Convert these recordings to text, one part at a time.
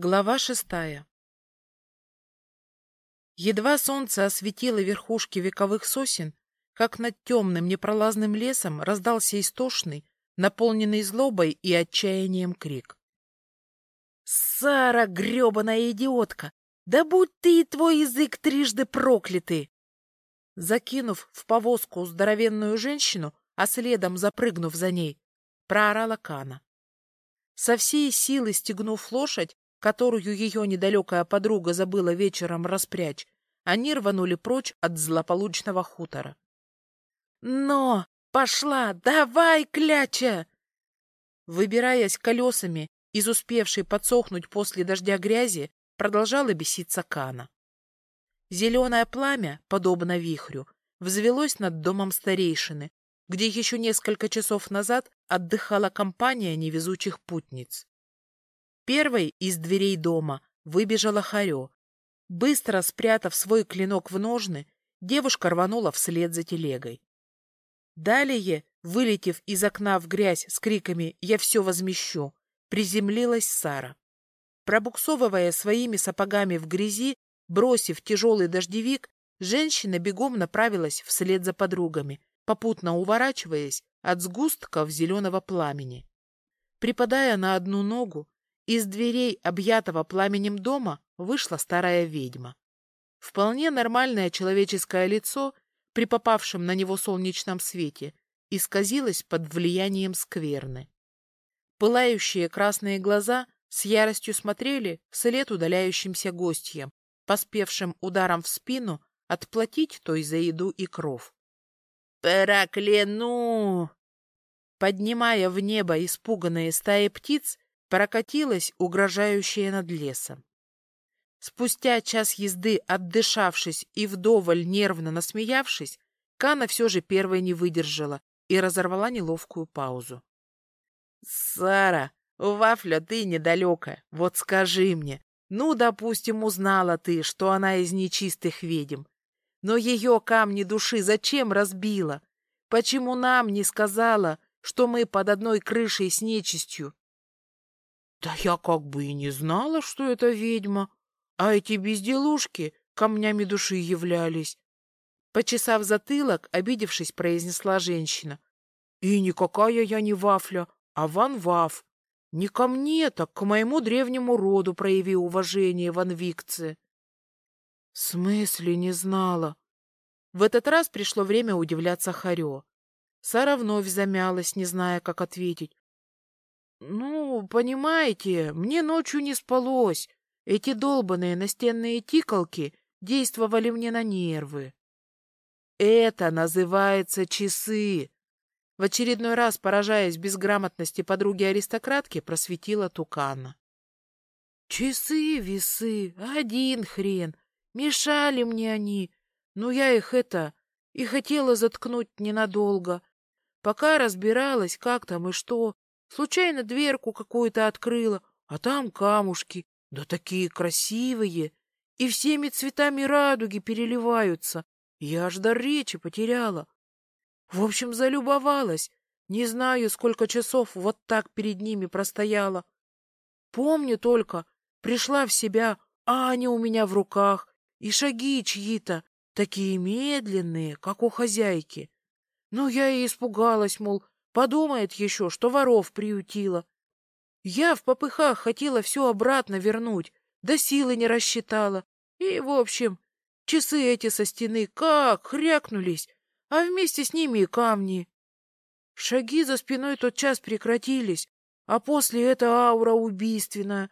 Глава шестая Едва солнце осветило верхушки вековых сосен, как над темным непролазным лесом раздался истошный, наполненный злобой и отчаянием крик. «Сара, гребаная идиотка! Да будь ты и твой язык трижды прокляты!» Закинув в повозку здоровенную женщину, а следом запрыгнув за ней, проорала Кана. Со всей силы стегнув лошадь, которую ее недалекая подруга забыла вечером распрячь, они рванули прочь от злополучного хутора. «Но! Пошла! Давай, кляча!» Выбираясь колесами из успевшей подсохнуть после дождя грязи, продолжала беситься Кана. Зеленое пламя, подобно вихрю, взвелось над домом старейшины, где еще несколько часов назад отдыхала компания невезучих путниц. Первой из дверей дома выбежала Харё. Быстро спрятав свой клинок в ножны, девушка рванула вслед за телегой. Далее, вылетев из окна в грязь с криками «Я все возмещу!», приземлилась Сара. Пробуксовывая своими сапогами в грязи, бросив тяжелый дождевик, женщина бегом направилась вслед за подругами, попутно уворачиваясь от сгустков зеленого пламени. Припадая на одну ногу, из дверей, объятого пламенем дома, вышла старая ведьма. Вполне нормальное человеческое лицо, при попавшем на него солнечном свете, исказилось под влиянием скверны. Пылающие красные глаза с яростью смотрели вслед удаляющимся гостьям, поспевшим ударом в спину отплатить той за еду и кров. «Прокляну!» Поднимая в небо испуганные стаи птиц, прокатилась, угрожающая над лесом. Спустя час езды, отдышавшись и вдоволь нервно насмеявшись, Кана все же первой не выдержала и разорвала неловкую паузу. — Сара, Вафля, ты недалекая, вот скажи мне, ну, допустим, узнала ты, что она из нечистых ведьм, но ее камни души зачем разбила? Почему нам не сказала, что мы под одной крышей с нечистью да я как бы и не знала, что это ведьма, а эти безделушки камнями души являлись. Почесав затылок, обидевшись, произнесла женщина. И никакая я не Вафля, а Ван Ваф. Не ко мне, так к моему древнему роду прояви уважение, Ван Викце. В смысле не знала? В этот раз пришло время удивляться Харё. Сара вновь замялась, не зная, как ответить. Ну, понимаете, мне ночью не спалось. Эти долбаные настенные тикалки действовали мне на нервы. Это называется часы. В очередной раз, поражаясь безграмотности подруги-аристократки, просветила Тукана. Часы, весы, один хрен. Мешали мне они. Но я их это... И хотела заткнуть ненадолго. Пока разбиралась, как там и что, Случайно дверку какую-то открыла, а там камушки, да такие красивые, и всеми цветами радуги переливаются. Я аж до речи потеряла. В общем, залюбовалась. Не знаю, сколько часов вот так перед ними простояла. Помню только, пришла в себя, а они у меня в руках, и шаги чьи-то, такие медленные, как у хозяйки. Ну, я и испугалась, мол, Подумает еще, что воров приютила. Я в попыхах хотела все обратно вернуть, да силы не рассчитала. И, в общем, часы эти со стены как хрякнулись, а вместе с ними и камни. Шаги за спиной тот час прекратились, а после эта аура убийственная.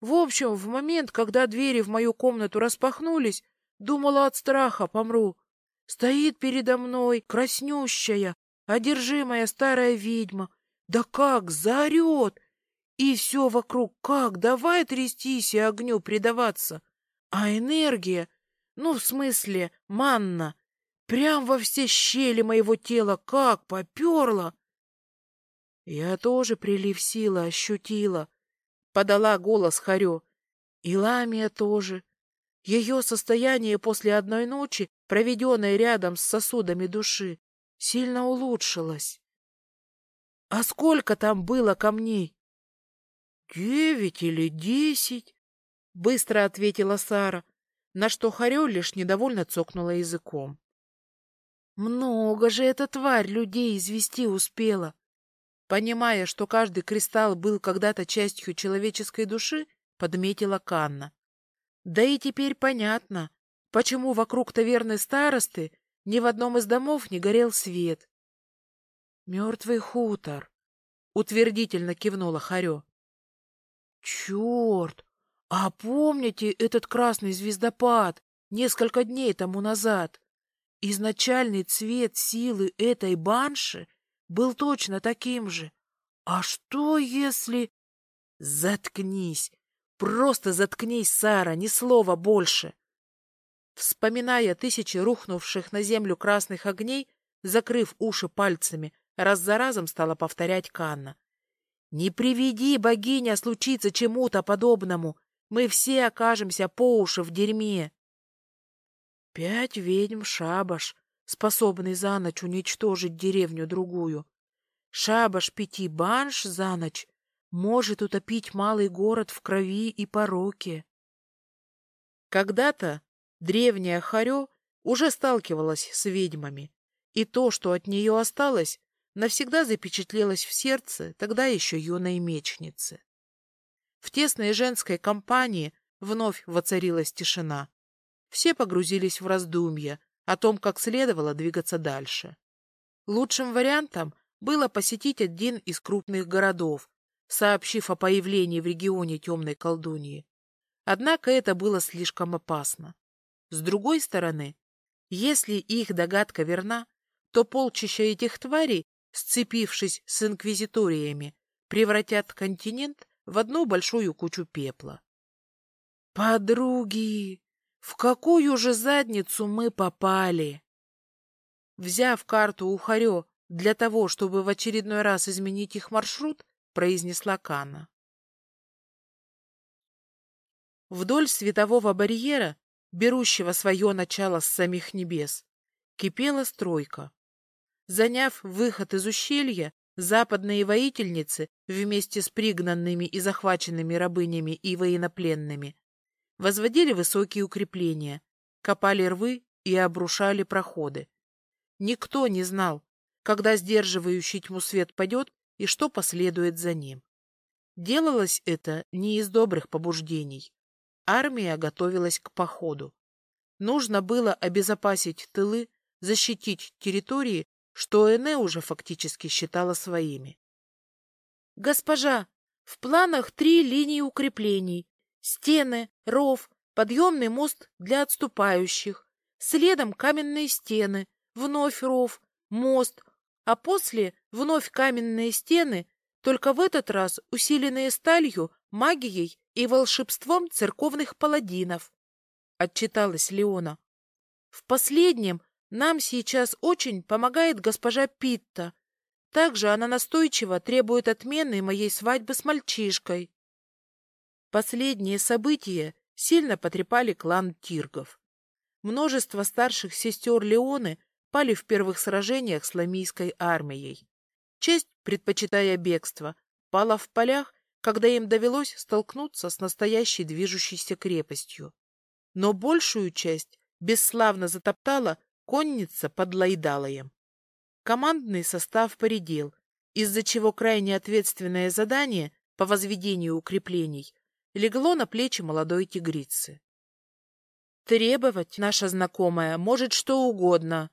В общем, в момент, когда двери в мою комнату распахнулись, думала от страха помру. Стоит передо мной краснющая, одержимая старая ведьма. Да как заорет! И все вокруг как, давай трястись и огню предаваться. А энергия, ну, в смысле, манна, прям во все щели моего тела как поперла. Я тоже прилив силы ощутила, — подала голос Харё. И Ламия тоже. Ее состояние после одной ночи, проведенной рядом с сосудами души, сильно улучшилась. А сколько там было камней? Девять или десять? — быстро ответила Сара, на что Харё лишь недовольно цокнула языком. Много же эта тварь людей извести успела. Понимая, что каждый кристалл был когда-то частью человеческой души, подметила Канна. Да и теперь понятно, почему вокруг таверны старосты ни в одном из домов не горел свет. Мертвый хутор, утвердительно кивнула Харё. Черт! А помните этот красный звездопад несколько дней тому назад? Изначальный цвет силы этой банши был точно таким же. А что если... Заткнись! Просто заткнись, Сара, ни слова больше! Вспоминая тысячи рухнувших на землю красных огней, закрыв уши пальцами, раз за разом стала повторять Канна. «Не приведи, богиня, случиться чему-то подобному! Мы все окажемся по уши в дерьме!» Пять ведьм шабаш, способный за ночь уничтожить деревню-другую. Шабаш пяти банш за ночь может утопить малый город в крови и пороке. Когда-то древняя Харё уже сталкивалась с ведьмами, и то, что от нее осталось, навсегда запечатлелось в сердце тогда еще юной мечницы. В тесной женской компании вновь воцарилась тишина. Все погрузились в раздумья о том, как следовало двигаться дальше. Лучшим вариантом было посетить один из крупных городов, сообщив о появлении в регионе темной колдуньи. Однако это было слишком опасно. С другой стороны, если их догадка верна, то полчища этих тварей, сцепившись с инквизиториями, превратят континент в одну большую кучу пепла. «Подруги, в какую же задницу мы попали?» Взяв карту у Харё для того, чтобы в очередной раз изменить их маршрут, произнесла Кана. Вдоль светового барьера, берущего свое начало с самих небес, кипела стройка. Заняв выход из ущелья, западные воительницы вместе с пригнанными и захваченными рабынями и военнопленными возводили высокие укрепления, копали рвы и обрушали проходы. Никто не знал, когда сдерживающий тьму свет падет и что последует за ним. Делалось это не из добрых побуждений. Армия готовилась к походу. Нужно было обезопасить тылы, защитить территории, что Эне уже фактически считала своими. «Госпожа, в планах три линии укреплений. Стены, ров, подъемный мост для отступающих. Следом каменные стены, вновь ров, мост, а после вновь каменные стены, только в этот раз усиленные сталью, магией и волшебством церковных паладинов. Отчиталась Леона. В последнем нам сейчас очень помогает госпожа Питта. Также она настойчиво требует отмены моей свадьбы с мальчишкой. Последние события сильно потрепали клан Тиргов. Множество старших сестер Леоны пали в первых сражениях с ламийской армией. Честь, предпочитая бегство, пала в полях, когда им довелось столкнуться с настоящей движущейся крепостью. Но большую часть бесславно затоптала конница под Лайдалоем. Командный состав поредел, из-за чего крайне ответственное задание по возведению укреплений легло на плечи молодой тигрицы. Требовать наша знакомая может что угодно,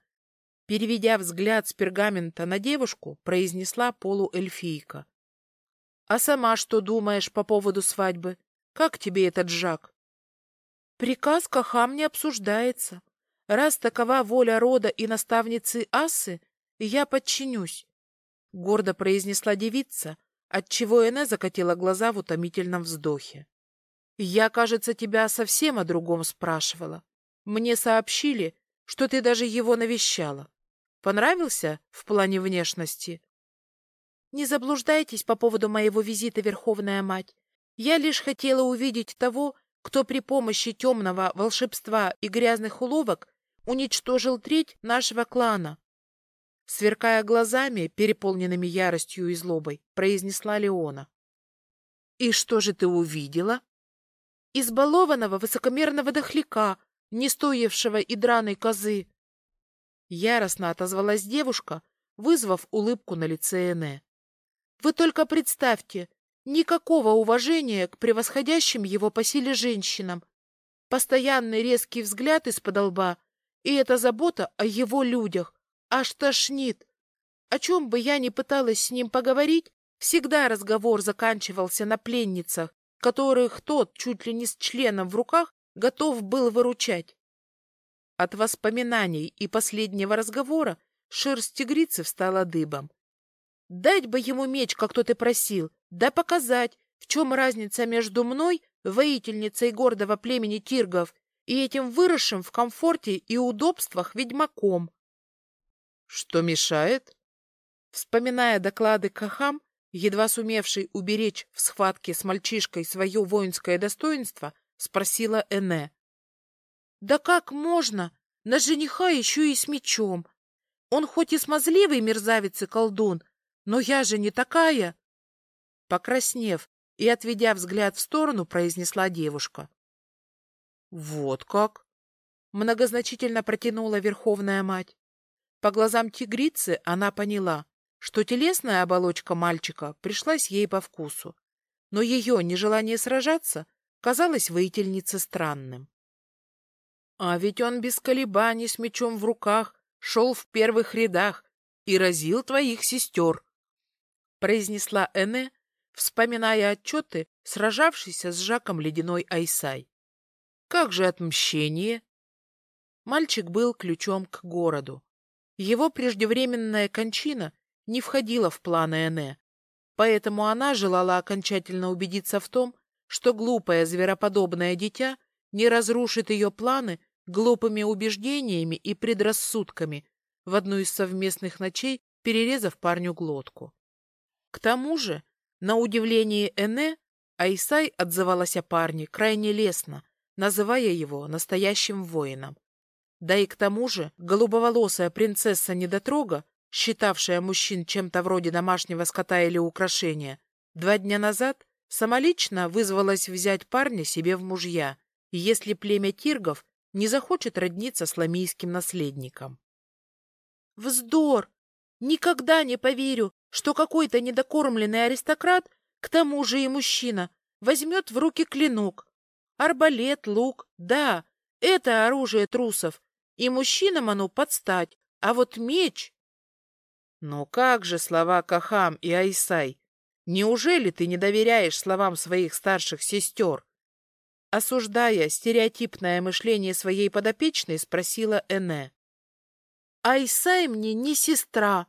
Переведя взгляд с пергамента на девушку, произнесла полуэльфийка. — А сама что думаешь по поводу свадьбы? Как тебе этот Жак? — Приказ Кахам не обсуждается. Раз такова воля рода и наставницы Асы, я подчинюсь, — гордо произнесла девица, отчего Эне закатила глаза в утомительном вздохе. — Я, кажется, тебя совсем о другом спрашивала. Мне сообщили, что ты даже его навещала. Понравился в плане внешности? Не заблуждайтесь по поводу моего визита, Верховная Мать. Я лишь хотела увидеть того, кто при помощи темного волшебства и грязных уловок уничтожил треть нашего клана. Сверкая глазами, переполненными яростью и злобой, произнесла Леона. — И что же ты увидела? избалованного высокомерного дохляка, не стоившего и драной козы. Яростно отозвалась девушка, вызвав улыбку на лице Эне. Вы только представьте, никакого уважения к превосходящим его по силе женщинам, постоянный резкий взгляд из-под лба, и эта забота о его людях аж тошнит. О чем бы я ни пыталась с ним поговорить, всегда разговор заканчивался на пленницах, которых тот, чуть ли не с членом в руках, готов был выручать. От воспоминаний и последнего разговора шерсть тигрицы встала дыбом. Дать бы ему меч, как тот и просил, да показать, в чем разница между мной, воительницей гордого племени тиргов, и этим выросшим в комфорте и удобствах ведьмаком. Что мешает? Вспоминая доклады Кахам, едва сумевший уберечь в схватке с мальчишкой свое воинское достоинство, спросила Эне. Да как можно? На жениха еще и с мечом. Он хоть и смазливый мерзавец и колдун, но я же не такая. Покраснев и отведя взгляд в сторону, произнесла девушка. Вот как? Многозначительно протянула Верховная Мать. По глазам тигрицы она поняла, что телесная оболочка мальчика пришлась ей по вкусу, но ее нежелание сражаться казалось воительнице странным. А ведь он без колебаний с мечом в руках шел в первых рядах и разил твоих сестер, — произнесла Эне, вспоминая отчеты, сражавшейся с Жаком ледяной Айсай. Как же отмщение? Мальчик был ключом к городу. Его преждевременная кончина не входила в планы Эне, поэтому она желала окончательно убедиться в том, что глупое звероподобное дитя не разрушит ее планы глупыми убеждениями и предрассудками, в одну из совместных ночей перерезав парню глотку. К тому же, на удивление Эне, Айсай отзывалась о парне крайне лестно, называя его настоящим воином. Да и к тому же голубоволосая принцесса-недотрога, считавшая мужчин чем-то вроде домашнего скота или украшения, два дня назад самолично вызвалась взять парня себе в мужья, если племя тиргов не захочет родниться с ламийским наследником. Вздор! Никогда не поверю, что какой-то недокормленный аристократ, к тому же и мужчина, возьмет в руки клинок. Арбалет, лук, да, это оружие трусов, и мужчинам оно подстать, а вот меч... Но как же слова Кахам и Айсай? Неужели ты не доверяешь словам своих старших сестер? Осуждая стереотипное мышление своей подопечной, спросила Эне. «Айсай мне не сестра.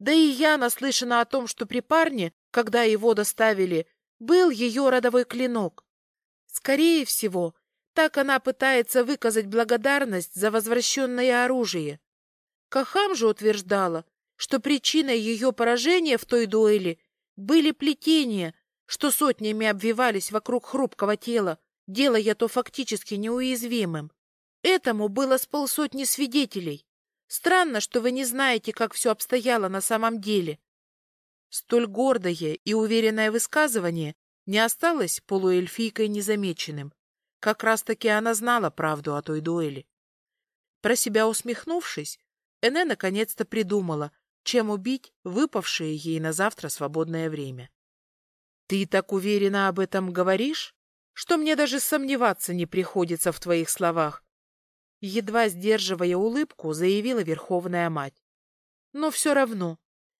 Да и я наслышана о том, что при парне, когда его доставили, был ее родовой клинок. Скорее всего, так она пытается выказать благодарность за возвращенное оружие. Кахам же утверждала, что причиной ее поражения в той дуэли были плетения, что сотнями обвивались вокруг хрупкого тела, делая то фактически неуязвимым. Этому было с полсотни свидетелей. Странно, что вы не знаете, как все обстояло на самом деле. Столь гордое и уверенное высказывание не осталось полуэльфийкой незамеченным. Как раз-таки она знала правду о той дуэли. Про себя усмехнувшись, Эне наконец-то придумала, чем убить выпавшее ей на завтра свободное время. — Ты так уверенно об этом говоришь? что мне даже сомневаться не приходится в твоих словах. Едва сдерживая улыбку, заявила Верховная Мать. Но все равно,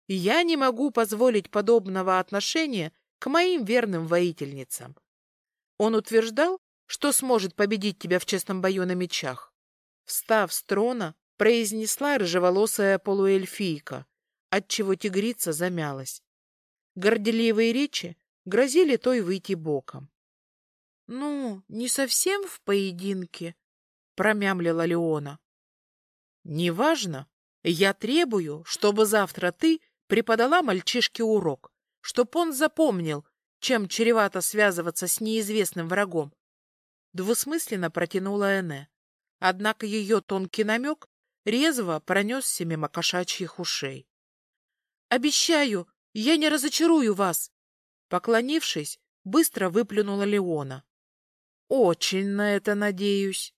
я не могу позволить подобного отношения к моим верным воительницам. Он утверждал, что сможет победить тебя в честном бою на мечах. Встав с трона, произнесла рыжеволосая полуэльфийка, отчего тигрица замялась. Горделивые речи грозили той выйти боком. «Ну, не совсем в поединке», — промямлила Леона. «Неважно. Я требую, чтобы завтра ты преподала мальчишке урок, чтоб он запомнил, чем чревато связываться с неизвестным врагом». Двусмысленно протянула Эне. Однако ее тонкий намек резво пронесся мимо кошачьих ушей. «Обещаю, я не разочарую вас!» Поклонившись, быстро выплюнула Леона. Очень на это надеюсь.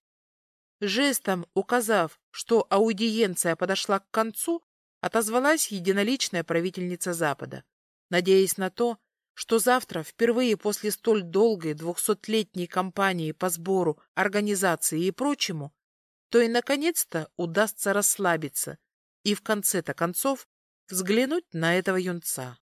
Жестом указав, что аудиенция подошла к концу, отозвалась единоличная правительница Запада, надеясь на то, что завтра, впервые после столь долгой двухсотлетней кампании по сбору, организации и прочему, то и, наконец-то, удастся расслабиться и в конце-то концов взглянуть на этого юнца.